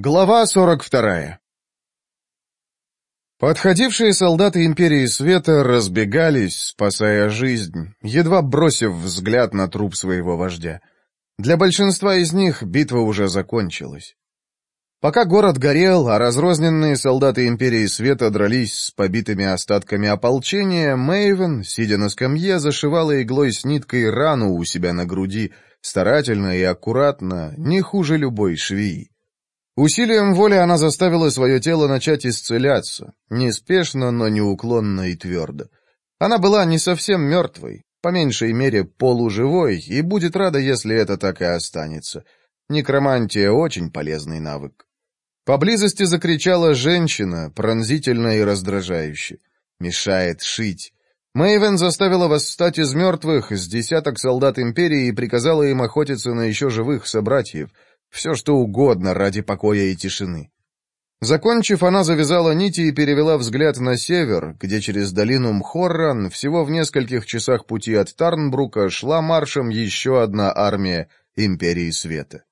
Глава 42 Подходившие солдаты Империи Света разбегались, спасая жизнь, едва бросив взгляд на труп своего вождя. Для большинства из них битва уже закончилась. Пока город горел, а разрозненные солдаты Империи Света дрались с побитыми остатками ополчения, Мэйвен, сидя на скамье, зашивала иглой с ниткой рану у себя на груди, старательно и аккуратно, не хуже любой швеи. Усилием воли она заставила свое тело начать исцеляться, неспешно, но неуклонно и твердо. Она была не совсем мертвой, по меньшей мере полуживой, и будет рада, если это так и останется. Некромантия — очень полезный навык. Поблизости закричала женщина, пронзительно и раздражающе. «Мешает шить». Мэйвен заставила восстать из мертвых с десяток солдат Империи и приказала им охотиться на еще живых собратьев — все, что угодно ради покоя и тишины. Закончив, она завязала нити и перевела взгляд на север, где через долину Мхорран, всего в нескольких часах пути от Тарнбрука, шла маршем еще одна армия Империи Света.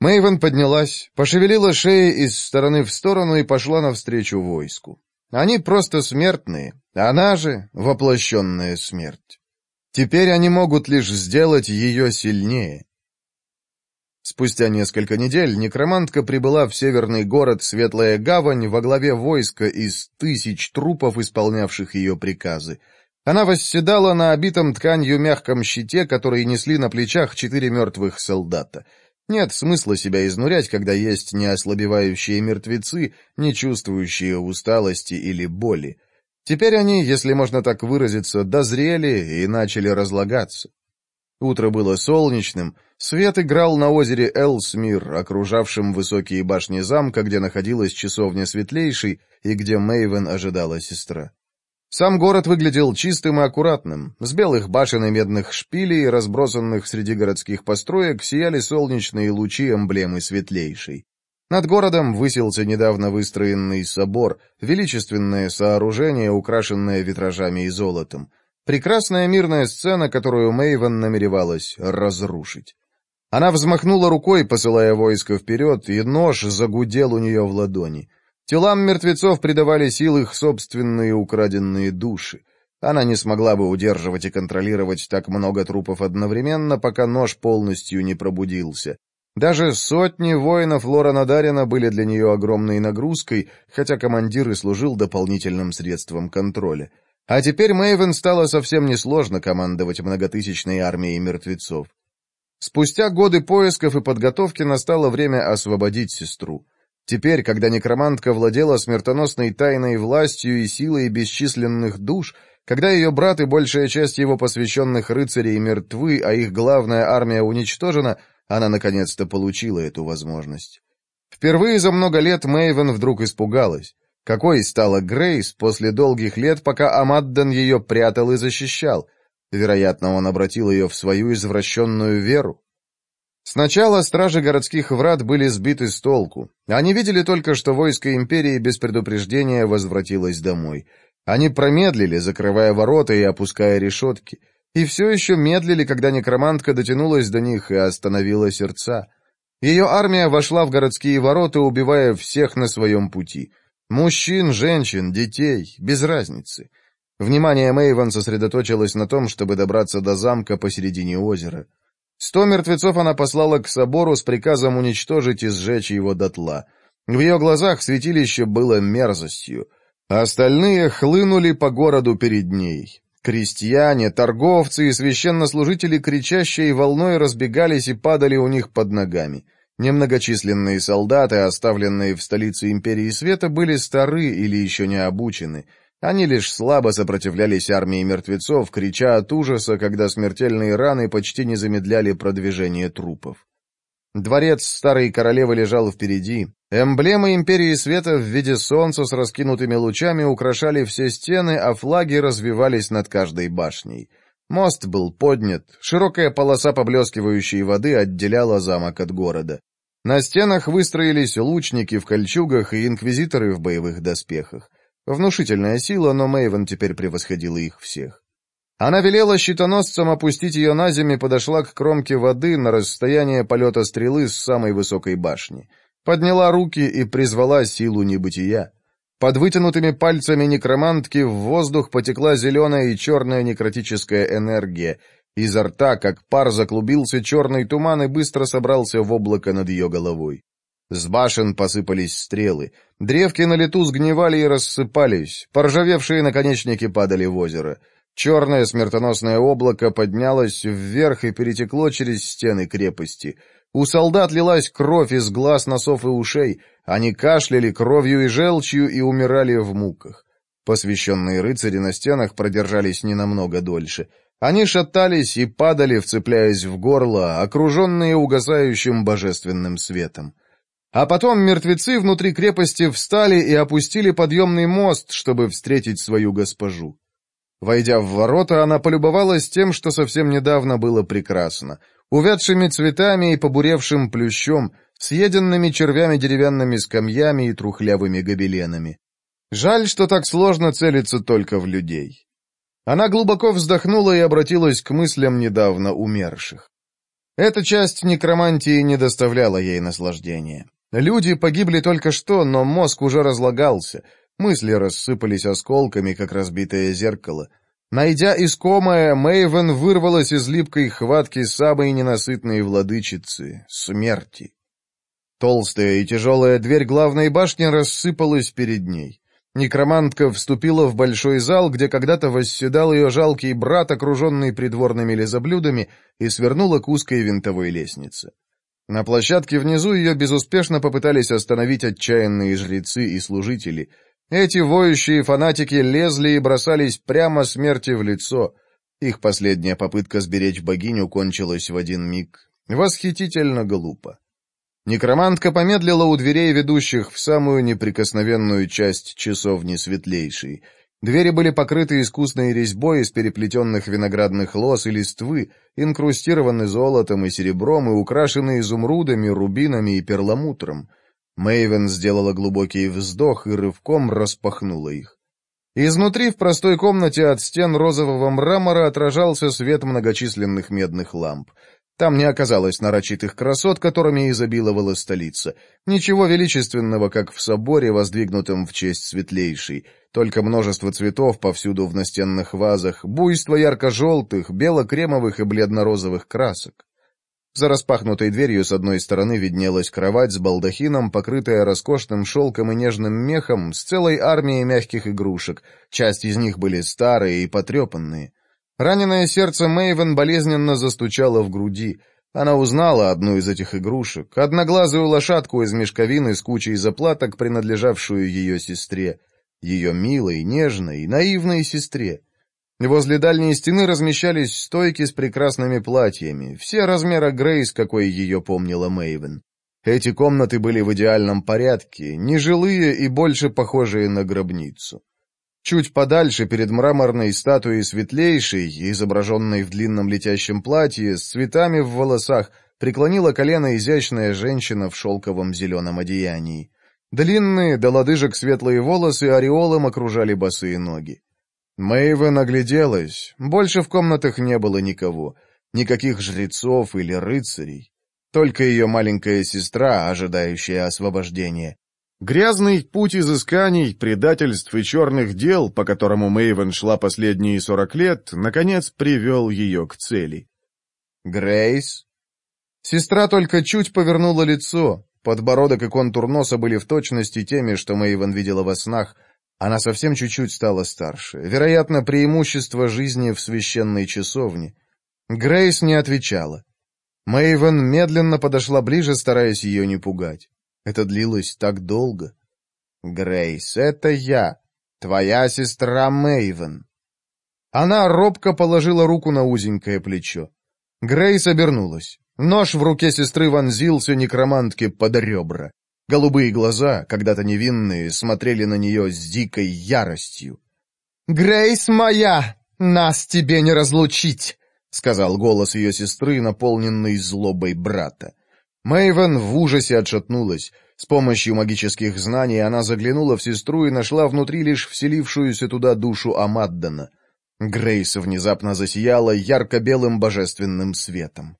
Мэйвен поднялась, пошевелила шеи из стороны в сторону и пошла навстречу войску. Они просто смертные, она же воплощенная смерть. Теперь они могут лишь сделать ее сильнее. Спустя несколько недель некромантка прибыла в северный город Светлая Гавань во главе войска из тысяч трупов, исполнявших ее приказы. Она восседала на обитом тканью мягком щите, который несли на плечах четыре мертвых солдата. Нет смысла себя изнурять, когда есть неослабевающие мертвецы, не чувствующие усталости или боли. Теперь они, если можно так выразиться, дозрели и начали разлагаться. Утро было солнечным — Свет играл на озере Элсмир, окружавшем высокие башни замка, где находилась часовня Светлейшей и где Мэйвен ожидала сестра. Сам город выглядел чистым и аккуратным. С белых башен и медных шпилей, разбросанных среди городских построек, сияли солнечные лучи эмблемы Светлейшей. Над городом высился недавно выстроенный собор, величественное сооружение, украшенное витражами и золотом. Прекрасная мирная сцена, которую Мэйвен намеревалась разрушить. Она взмахнула рукой, посылая войско вперед, и нож загудел у нее в ладони. Телам мертвецов придавали сил их собственные украденные души. Она не смогла бы удерживать и контролировать так много трупов одновременно, пока нож полностью не пробудился. Даже сотни воинов Лорана Дарина были для нее огромной нагрузкой, хотя командир и служил дополнительным средством контроля. А теперь Мэйвен стало совсем несложно командовать многотысячной армией мертвецов. Спустя годы поисков и подготовки настало время освободить сестру. Теперь, когда некромантка владела смертоносной тайной властью и силой бесчисленных душ, когда ее брат и большая часть его посвященных рыцарей мертвы, а их главная армия уничтожена, она наконец-то получила эту возможность. Впервые за много лет Мэйвен вдруг испугалась. Какой стала Грейс после долгих лет, пока Амадден ее прятал и защищал — Вероятно, он обратил ее в свою извращенную веру. Сначала стражи городских врат были сбиты с толку. Они видели только, что войско империи без предупреждения возвратилось домой. Они промедлили, закрывая ворота и опуская решетки. И все еще медлили, когда некромантка дотянулась до них и остановила сердца. Ее армия вошла в городские ворота, убивая всех на своем пути. Мужчин, женщин, детей, без разницы. Внимание Мэйван сосредоточилось на том, чтобы добраться до замка посередине озера. Сто мертвецов она послала к собору с приказом уничтожить и сжечь его дотла. В ее глазах святилище было мерзостью. А остальные хлынули по городу перед ней. Крестьяне, торговцы и священнослужители кричащей волной разбегались и падали у них под ногами. Немногочисленные солдаты, оставленные в столице Империи Света, были стары или еще не обучены — они лишь слабо сопротивлялись армии мертвецов, крича от ужаса, когда смертельные раны почти не замедляли продвижение трупов. Дворец старой королевы лежал впереди. Эмблемы Империи Света в виде солнца с раскинутыми лучами украшали все стены, а флаги развивались над каждой башней. Мост был поднят, широкая полоса поблескивающей воды отделяла замок от города. На стенах выстроились лучники в кольчугах и инквизиторы в боевых доспехах. Внушительная сила, но Мэйвен теперь превосходила их всех. Она велела щитоносцам опустить ее на землю, и подошла к кромке воды на расстояние полета стрелы с самой высокой башни. Подняла руки и призвала силу небытия. Под вытянутыми пальцами некромантки в воздух потекла зеленая и черная некротическая энергия. Изо рта, как пар, заклубился черный туман и быстро собрался в облако над ее головой. С башен посыпались стрелы. Древки на лету сгнивали и рассыпались. Поржавевшие наконечники падали в озеро. Черное смертоносное облако поднялось вверх и перетекло через стены крепости. У солдат лилась кровь из глаз, носов и ушей. Они кашляли кровью и желчью и умирали в муках. Посвященные рыцари на стенах продержались не намного дольше. Они шатались и падали, вцепляясь в горло, окруженные угасающим божественным светом. А потом мертвецы внутри крепости встали и опустили подъемный мост, чтобы встретить свою госпожу. Войдя в ворота, она полюбовалась тем, что совсем недавно было прекрасно. Увядшими цветами и побуревшим плющом, съеденными червями деревянными скамьями и трухлявыми гобеленами. Жаль, что так сложно целиться только в людей. Она глубоко вздохнула и обратилась к мыслям недавно умерших. Эта часть некромантии не доставляла ей наслаждения. Люди погибли только что, но мозг уже разлагался. Мысли рассыпались осколками, как разбитое зеркало. Найдя искомое, Мэйвен вырвалась из липкой хватки самой ненасытной владычицы — смерти. Толстая и тяжелая дверь главной башни рассыпалась перед ней. Некромантка вступила в большой зал, где когда-то восседал ее жалкий брат, окруженный придворными лизоблюдами, и свернула к узкой винтовой лестнице. На площадке внизу ее безуспешно попытались остановить отчаянные жрецы и служители. Эти воющие фанатики лезли и бросались прямо смерти в лицо. Их последняя попытка сберечь богиню кончилась в один миг. Восхитительно глупо. Некромантка помедлила у дверей ведущих в самую неприкосновенную часть часовни светлейшей — Двери были покрыты искусной резьбой из переплетенных виноградных лоз и листвы, инкрустированы золотом и серебром и украшены изумрудами, рубинами и перламутром. Мэйвен сделала глубокий вздох и рывком распахнула их. Изнутри в простой комнате от стен розового мрамора отражался свет многочисленных медных ламп. Там не оказалось нарочитых красот, которыми изобиловала столица. Ничего величественного, как в соборе, воздвигнутом в честь светлейшей. Только множество цветов повсюду в настенных вазах, буйство ярко-желтых, бело-кремовых и бледно-розовых красок. За распахнутой дверью с одной стороны виднелась кровать с балдахином, покрытая роскошным шелком и нежным мехом, с целой армией мягких игрушек. Часть из них были старые и потрепанные. Раненое сердце Мэйвен болезненно застучало в груди. Она узнала одну из этих игрушек, одноглазую лошадку из мешковины с кучей заплаток, принадлежавшую ее сестре, ее милой, нежной, наивной сестре. Возле дальней стены размещались стойки с прекрасными платьями, все размера Грейс, какой ее помнила Мэйвен. Эти комнаты были в идеальном порядке, нежилые и больше похожие на гробницу. Чуть подальше, перед мраморной статуей светлейшей, изображенной в длинном летящем платье, с цветами в волосах, преклонила колено изящная женщина в шелковом зеленом одеянии. Длинные, до лодыжек светлые волосы ореолом окружали босые ноги. Мэйва нагляделась. Больше в комнатах не было никого. Никаких жрецов или рыцарей. Только ее маленькая сестра, ожидающая освобождения. Грязный путь изысканий, предательств и черных дел, по которому Мэйвен шла последние сорок лет, наконец привел ее к цели. «Грейс?» Сестра только чуть повернула лицо. Подбородок и контур носа были в точности теми, что Мэйвен видела во снах. Она совсем чуть-чуть стала старше. Вероятно, преимущество жизни в священной часовне. Грейс не отвечала. Мэйвен медленно подошла ближе, стараясь ее не пугать. Это длилось так долго. «Грейс, это я, твоя сестра Мэйвен». Она робко положила руку на узенькое плечо. Грейс обернулась. Нож в руке сестры вонзился некромантке под ребра. Голубые глаза, когда-то невинные, смотрели на нее с дикой яростью. «Грейс моя! Нас тебе не разлучить!» — сказал голос ее сестры, наполненный злобой брата. Мэйвен в ужасе отшатнулась. С помощью магических знаний она заглянула в сестру и нашла внутри лишь вселившуюся туда душу Амаддана. Грейс внезапно засияла ярко-белым божественным светом.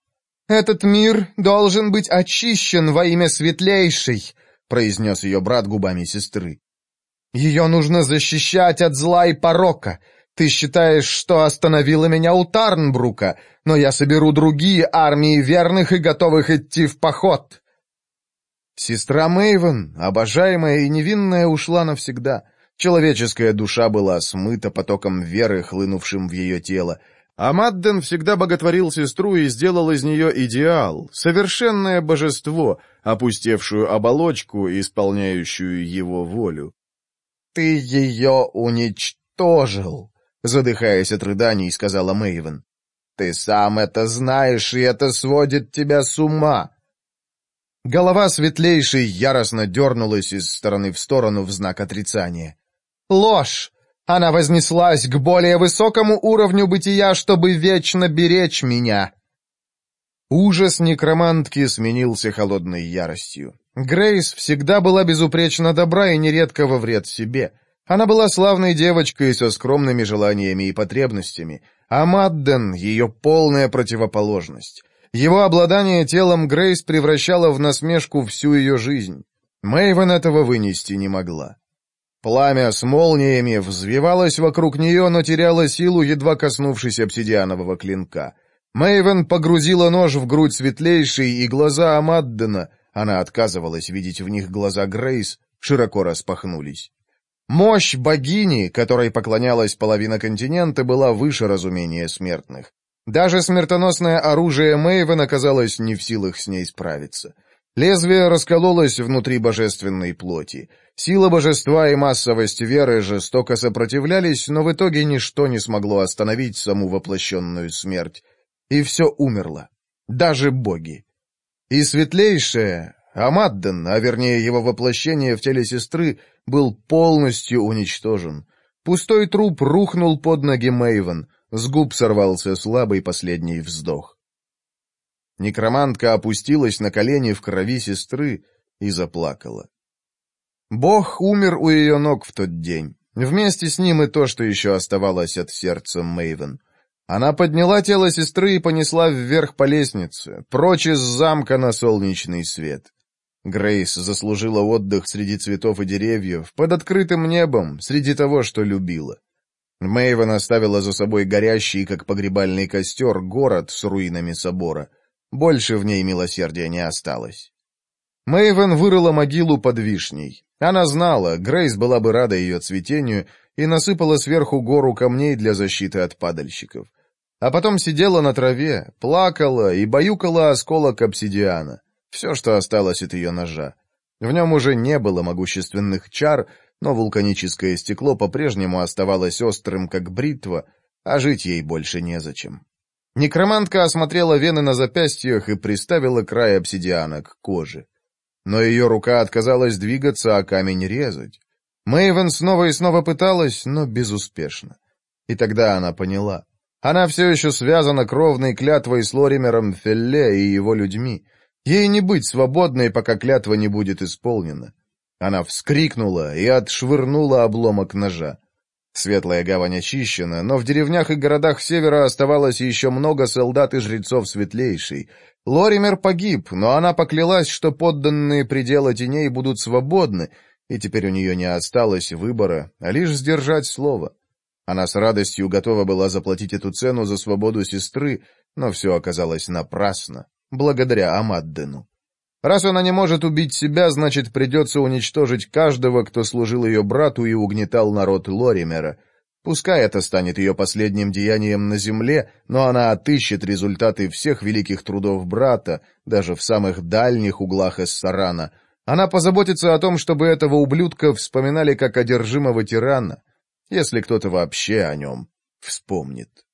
«Этот мир должен быть очищен во имя Светлейшей», — произнес ее брат губами сестры. «Ее нужно защищать от зла и порока. Ты считаешь, что остановила меня у Тарнбрука, но я соберу другие армии верных и готовых идти в поход. Сестра Мэйвен, обожаемая и невинная, ушла навсегда. Человеческая душа была смыта потоком веры, хлынувшим в ее тело. А Мадден всегда боготворил сестру и сделал из нее идеал, совершенное божество, опустевшую оболочку, исполняющую его волю. «Ты ее уничтожил!» Задыхаясь от рыданий, сказала Мэйвен. «Ты сам это знаешь, и это сводит тебя с ума!» Голова светлейшей яростно дернулась из стороны в сторону в знак отрицания. «Ложь! Она вознеслась к более высокому уровню бытия, чтобы вечно беречь меня!» Ужас некромантки сменился холодной яростью. Грейс всегда была безупречно добра и нередко во вред себе. Она была славной девочкой со скромными желаниями и потребностями, а Мадден — ее полная противоположность. Его обладание телом Грейс превращало в насмешку всю ее жизнь. Мэйвен этого вынести не могла. Пламя с молниями взвивалось вокруг нее, но теряло силу, едва коснувшись обсидианового клинка. Мэйвен погрузила нож в грудь светлейшей и глаза Амаддена, она отказывалась видеть в них глаза Грейс, широко распахнулись. Мощь богини, которой поклонялась половина континента, была выше разумения смертных. Даже смертоносное оружие Мэйвен оказалось не в силах с ней справиться. Лезвие раскололось внутри божественной плоти. Сила божества и массовость веры жестоко сопротивлялись, но в итоге ничто не смогло остановить саму воплощенную смерть. И все умерло. Даже боги. И светлейшее, а Мадден, а вернее его воплощение в теле сестры, был полностью уничтожен. Пустой труп рухнул под ноги Мэйвен, с губ сорвался слабый последний вздох. Некромантка опустилась на колени в крови сестры и заплакала. Бог умер у ее ног в тот день. Вместе с ним и то, что еще оставалось от сердца Мэйвен. Она подняла тело сестры и понесла вверх по лестнице, прочь из замка на солнечный свет. Грейс заслужила отдых среди цветов и деревьев, под открытым небом, среди того, что любила. Мэйвен оставила за собой горящий, как погребальный костер, город с руинами собора. Больше в ней милосердия не осталось. Мэйвен вырыла могилу под вишней. Она знала, Грейс была бы рада ее цветению, и насыпала сверху гору камней для защиты от падальщиков. А потом сидела на траве, плакала и баюкала осколок обсидиана. Все, что осталось от ее ножа. В нем уже не было могущественных чар, но вулканическое стекло по-прежнему оставалось острым, как бритва, а жить ей больше незачем. Некромантка осмотрела вены на запястьях и приставила край обсидиана к коже. Но ее рука отказалась двигаться, а камень резать. Мэйвен снова и снова пыталась, но безуспешно. И тогда она поняла. Она все еще связана кровной клятвой с Лоримером Фелле и его людьми. Ей не быть свободной, пока клятва не будет исполнена. Она вскрикнула и отшвырнула обломок ножа. Светлая гавань очищена, но в деревнях и городах севера оставалось еще много солдат и жрецов светлейшей. Лоример погиб, но она поклялась, что подданные предела теней будут свободны, и теперь у нее не осталось выбора, а лишь сдержать слово. Она с радостью готова была заплатить эту цену за свободу сестры, но все оказалось напрасно благодаря Амаддену. Раз она не может убить себя, значит, придется уничтожить каждого, кто служил ее брату и угнетал народ Лоримера. Пускай это станет ее последним деянием на земле, но она отыщет результаты всех великих трудов брата, даже в самых дальних углах Эссарана. Она позаботится о том, чтобы этого ублюдка вспоминали как одержимого тирана, если кто-то вообще о нем вспомнит.